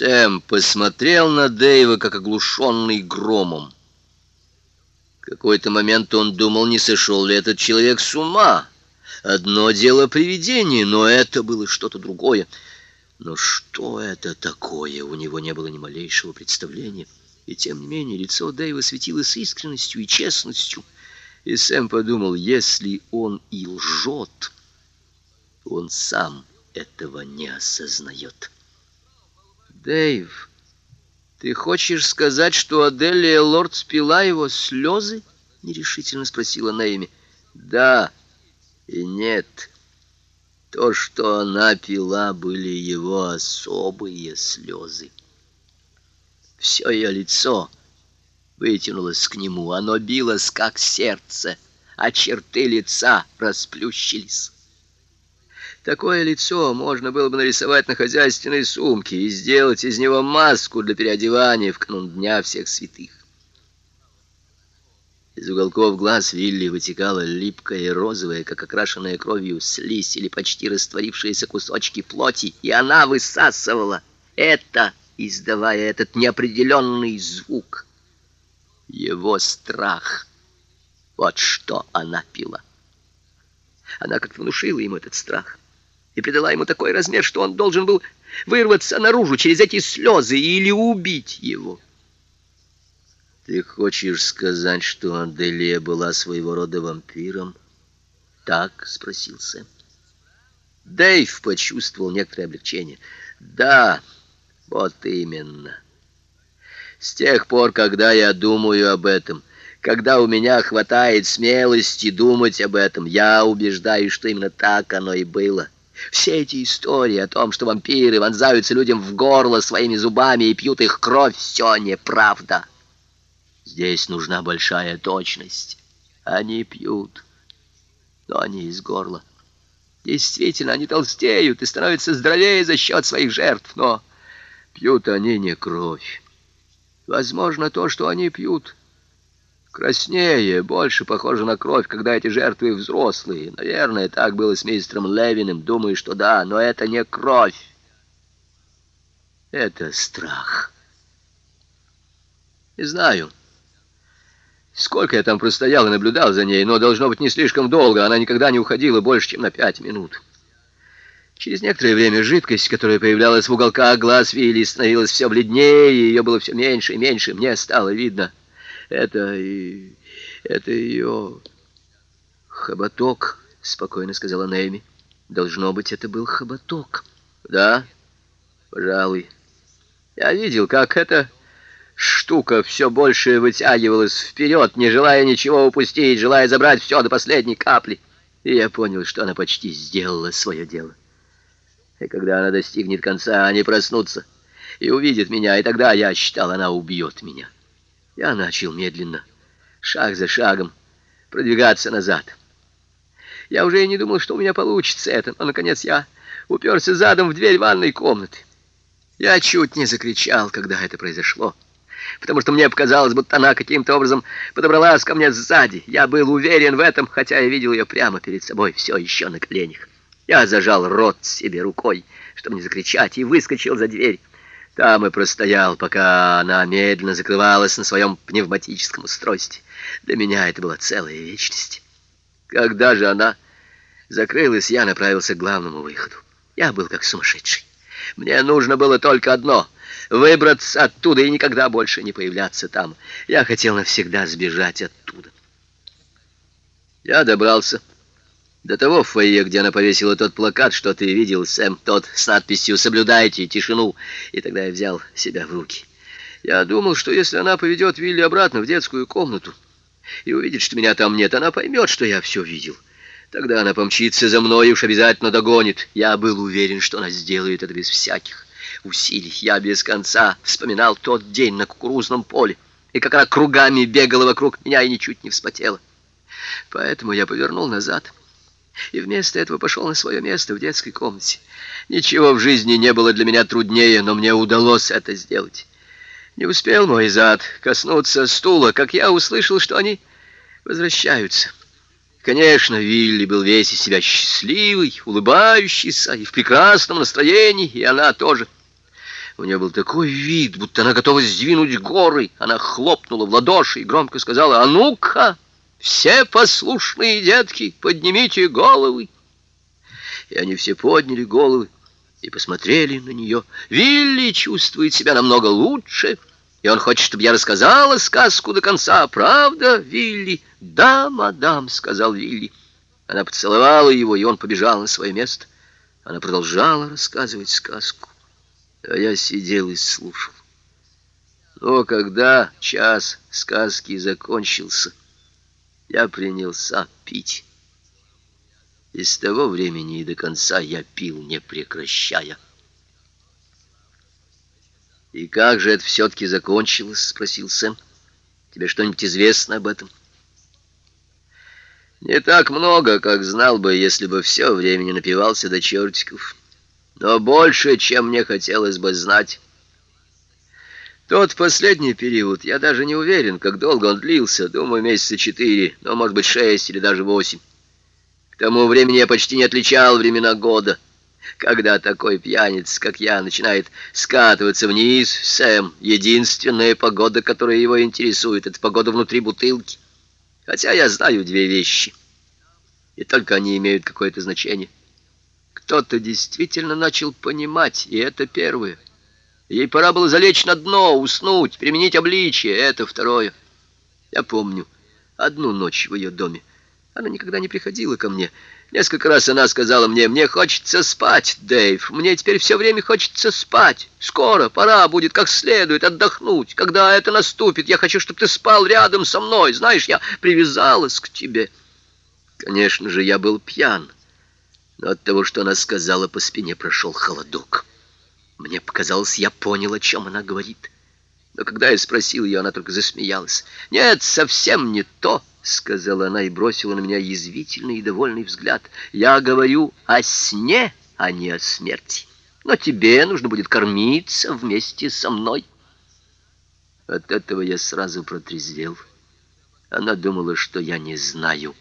Сэм посмотрел на Дэйва, как оглушенный громом. В какой-то момент он думал, не сошел ли этот человек с ума. Одно дело привидение, но это было что-то другое. Но что это такое, у него не было ни малейшего представления. И тем не менее лицо Дэйва светилось искренностью и честностью. И Сэм подумал, если он и лжет, он сам этого не осознает. Дэйв, ты хочешь сказать, что Аделия Лорд спила его слезы? Нерешительно спросила Наэми. Да и нет. То, что она пила, были его особые слезы. Все ее лицо вытянулось к нему, оно билось, как сердце, а черты лица расплющились. Такое лицо можно было бы нарисовать на хозяйственной сумке и сделать из него маску для переодевания в канун Дня всех святых. Из уголков глаз Вилли вытекала липкая и розовая, как окрашенная кровью слизь или почти растворившиеся кусочки плоти, и она высасывала это, издавая этот неопределенный звук. Его страх. Вот что она пила. Она как внушила ему этот страх и придала ему такой размер, что он должен был вырваться наружу через эти слезы или убить его. Ты хочешь сказать, что Аделия была своего рода вампиром? Так, спросил Сэм. Дэйв почувствовал некоторое облегчение. Да, вот именно. С тех пор, когда я думаю об этом, когда у меня хватает смелости думать об этом, я убеждаюсь, что именно так оно и было. Все эти истории о том, что вампиры вонзаются людям в горло своими зубами и пьют их кровь, все неправда. Здесь нужна большая точность. Они пьют, но они из горла. Действительно, они толстеют и становятся здоровее за счет своих жертв, но пьют они не кровь. Возможно, то, что они пьют, краснее, больше похоже на кровь, когда эти жертвы взрослые. Наверное, так было с мистером Левиным. Думаю, что да, но это не кровь. Это страх. Не знаю, сколько я там простоял и наблюдал за ней, но должно быть не слишком долго. Она никогда не уходила больше, чем на пять минут. Через некоторое время жидкость, которая появлялась в уголках глаз Вилли, становилась все бледнее, и ее было все меньше и меньше. Мне стало видно — это и... это ее... хоботок, спокойно сказала Нэми. Должно быть, это был хоботок. Да, пожалуй. Я видел, как эта штука все больше вытягивалась вперед, не желая ничего упустить, желая забрать все до последней капли. И я понял, что она почти сделала свое дело. И когда она достигнет конца, они проснутся и увидят меня, и тогда, я считал, она убьет меня. Я начал медленно, шаг за шагом, продвигаться назад. Я уже и не думал, что у меня получится это, но, наконец, я уперся задом в дверь ванной комнаты. Я чуть не закричал, когда это произошло, потому что мне показалось, будто она каким-то образом подобралась ко мне сзади. Я был уверен в этом, хотя я видел ее прямо перед собой, все еще на коленях. Я зажал рот себе рукой, чтобы не закричать, и выскочил за дверь. Там и простоял, пока она медленно закрывалась на своем пневматическом устройстве. Для меня это была целая вечность. Когда же она закрылась, я направился к главному выходу. Я был как сумасшедший. Мне нужно было только одно — выбраться оттуда и никогда больше не появляться там. Я хотел навсегда сбежать оттуда. Я добрался до того фойе, где она повесила тот плакат, что ты видел, Сэм, тот с надписью «Соблюдайте тишину», и тогда я взял себя в руки. Я думал, что если она поведет Вилли обратно в детскую комнату и увидит, что меня там нет, она поймет, что я все видел. Тогда она помчится за мной и уж обязательно догонит. Я был уверен, что она сделает это без всяких усилий. Я без конца вспоминал тот день на кукурузном поле, и как она кругами бегала вокруг меня и ничуть не вспотела. Поэтому я повернул назад и вместо этого пошел на свое место в детской комнате. Ничего в жизни не было для меня труднее, но мне удалось это сделать. Не успел мой зад коснуться стула, как я услышал, что они возвращаются. Конечно, Вилли был весь из себя счастливый, улыбающийся и в прекрасном настроении, и она тоже. У нее был такой вид, будто она готова сдвинуть горы. Она хлопнула в ладоши и громко сказала, «А ну-ка, все послушные детки, поднимите головы!» И они все подняли головы и посмотрели на нее. Вилли чувствует себя намного лучше, и он хочет, чтобы я рассказала сказку до конца. Правда, Вилли? Да, мадам, сказал Вилли. Она поцеловала его, и он побежал на свое место. Она продолжала рассказывать сказку, а я сидел и слушал. Но когда час сказки закончился, я принялся пить. И с того времени и до конца я пил, не прекращая. «И как же это все-таки закончилось?» — спросил Сэм. «Тебе что-нибудь известно об этом?» «Не так много, как знал бы, если бы все время не напивался до чертиков. Но больше, чем мне хотелось бы знать. Тот последний период, я даже не уверен, как долго он длился. Думаю, месяца четыре, но, может быть, шесть или даже восемь. К тому времени я почти не отличал времена года». Когда такой пьяниц, как я, начинает скатываться вниз, Сэм, единственная погода, которая его интересует, это погода внутри бутылки. Хотя я знаю две вещи, и только они имеют какое-то значение. Кто-то действительно начал понимать, и это первое. Ей пора было залечь на дно, уснуть, применить обличие, это второе. Я помню одну ночь в ее доме. Она никогда не приходила ко мне, Несколько раз она сказала мне, мне хочется спать, Дэйв, мне теперь все время хочется спать. Скоро, пора будет как следует отдохнуть. Когда это наступит, я хочу, чтобы ты спал рядом со мной. Знаешь, я привязалась к тебе. Конечно же, я был пьян, но от того, что она сказала, по спине прошел холодок. Мне показалось, я понял, о чем она говорит. Но когда я спросил ее, она только засмеялась. «Нет, совсем не то», — сказала она и бросила на меня язвительный и довольный взгляд. «Я говорю о сне, а не о смерти. Но тебе нужно будет кормиться вместе со мной». От этого я сразу протрезвел. Она думала, что я не знаю,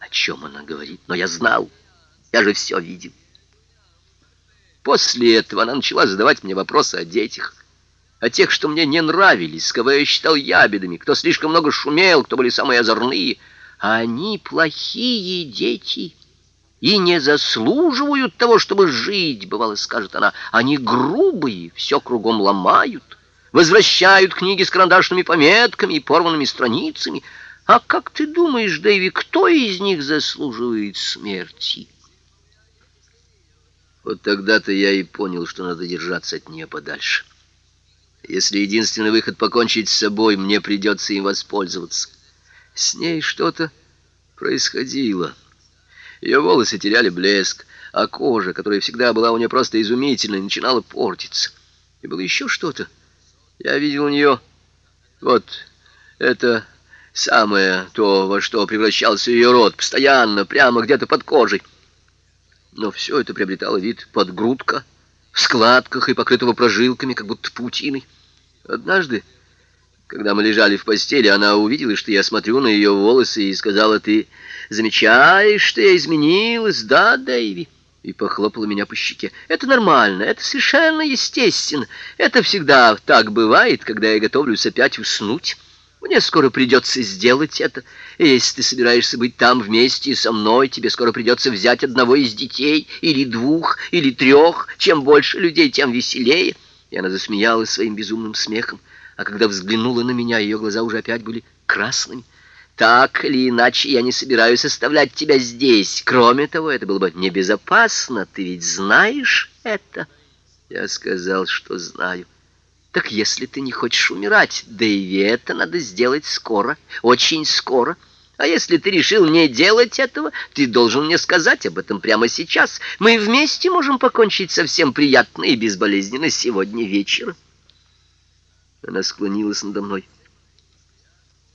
о чем она говорит. Но я знал, я же все видел. После этого она начала задавать мне вопросы о детях о тех, что мне не нравились, кого я считал ябедами, кто слишком много шумел, кто были самые озорные. Они плохие дети и не заслуживают того, чтобы жить, бывало, скажет она. Они грубые, все кругом ломают, возвращают книги с карандашными пометками и порванными страницами. А как ты думаешь, Дэви, кто из них заслуживает смерти? Вот тогда-то я и понял, что надо держаться от нее подальше. Если единственный выход покончить с собой, мне придется им воспользоваться. С ней что-то происходило. Ее волосы теряли блеск, а кожа, которая всегда была у нее просто изумительной, начинала портиться. И было еще что-то. Я видел у нее вот это самое то, во что превращался ее рот, постоянно, прямо где-то под кожей. Но все это приобретало вид подгрудка, в складках и покрытого прожилками, как будто паутиной. Однажды, когда мы лежали в постели, она увидела, что я смотрю на ее волосы и сказала, «Ты замечаешь, что я изменилась, да, Дэйви?» И похлопала меня по щеке. «Это нормально, это совершенно естественно. Это всегда так бывает, когда я готовлюсь опять уснуть». Мне скоро придется сделать это. И если ты собираешься быть там вместе со мной, тебе скоро придется взять одного из детей, или двух, или трех. Чем больше людей, тем веселее. И она засмеялась своим безумным смехом. А когда взглянула на меня, ее глаза уже опять были красными. Так или иначе, я не собираюсь оставлять тебя здесь. Кроме того, это было бы небезопасно. Ты ведь знаешь это? Я сказал, что знаю. Так если ты не хочешь умирать, да и это надо сделать скоро, очень скоро. А если ты решил не делать этого, ты должен мне сказать об этом прямо сейчас. Мы вместе можем покончить совсем приятно и безболезненно сегодня вечером. Она склонилась надо мной.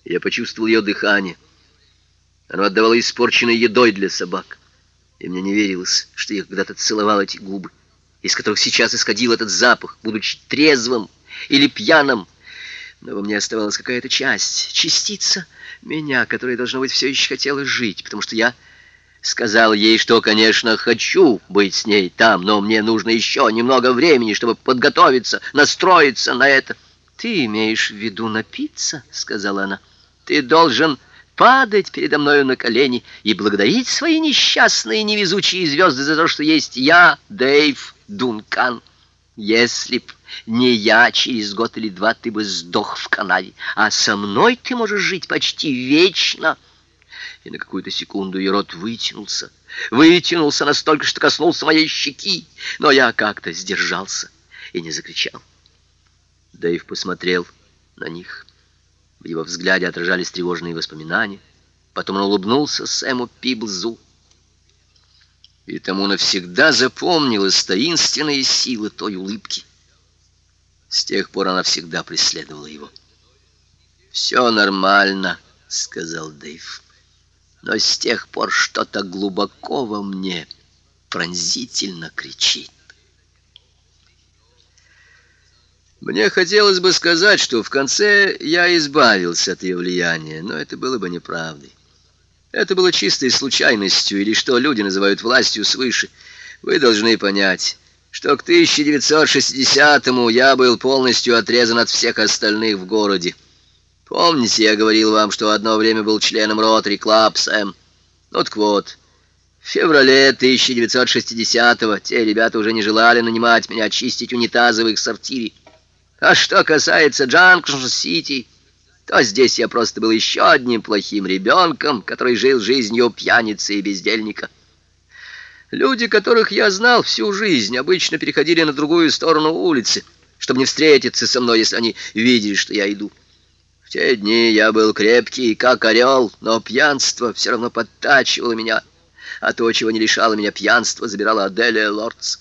Я почувствовал ее дыхание. Оно отдавало испорченной едой для собак. И мне не верилось, что я когда-то целовал эти губы, из которых сейчас исходил этот запах, будучи трезвым или пьяным. Но во мне оставалась какая-то часть, частица меня, которая, должно быть, все еще хотела жить, потому что я Сказал ей, что, конечно, хочу быть с ней там, но мне нужно еще немного времени, чтобы подготовиться, настроиться на это. «Ты имеешь в виду напиться?» — сказала она. «Ты должен падать передо мною на колени и благодарить свои несчастные невезучие звезды за то, что есть я, Дэйв Дункан. Если б не я, через год или два ты бы сдох в канаве, а со мной ты можешь жить почти вечно». И на какую-то секунду ее рот вытянулся, вытянулся настолько, что коснулся моей щеки, но я как-то сдержался и не закричал. Дэйв посмотрел на них. В его взгляде отражались тревожные воспоминания. Потом он улыбнулся Сэму Пиблзу. И тому навсегда запомнилась таинственная сила той улыбки. С тех пор она всегда преследовала его. «Все нормально», — сказал Дэйв. «Но с тех пор что-то глубоко во мне пронзительно кричит». Мне хотелось бы сказать, что в конце я избавился от ее влияния, но это было бы неправдой. Это было чистой случайностью, или что люди называют властью свыше. Вы должны понять, что к 1960-му я был полностью отрезан от всех остальных в городе. Помните, я говорил вам, что одно время был членом Ротари Клаб, Сэм? Ну так вот, в феврале 1960-го те ребята уже не желали нанимать меня очистить унитазы в их сортире. А что касается Джанкшн-Сити, то здесь я просто был еще одним плохим ребенком, который жил жизнью пьяницы и бездельника. Люди, которых я знал всю жизнь, обычно переходили на другую сторону улицы, чтобы не встретиться со мной, если они видели, что я иду. В те дни я был крепкий, как орел, но пьянство все равно подтачивало меня, а то, чего не лишало меня пьянство, забирала Аделия Лордс.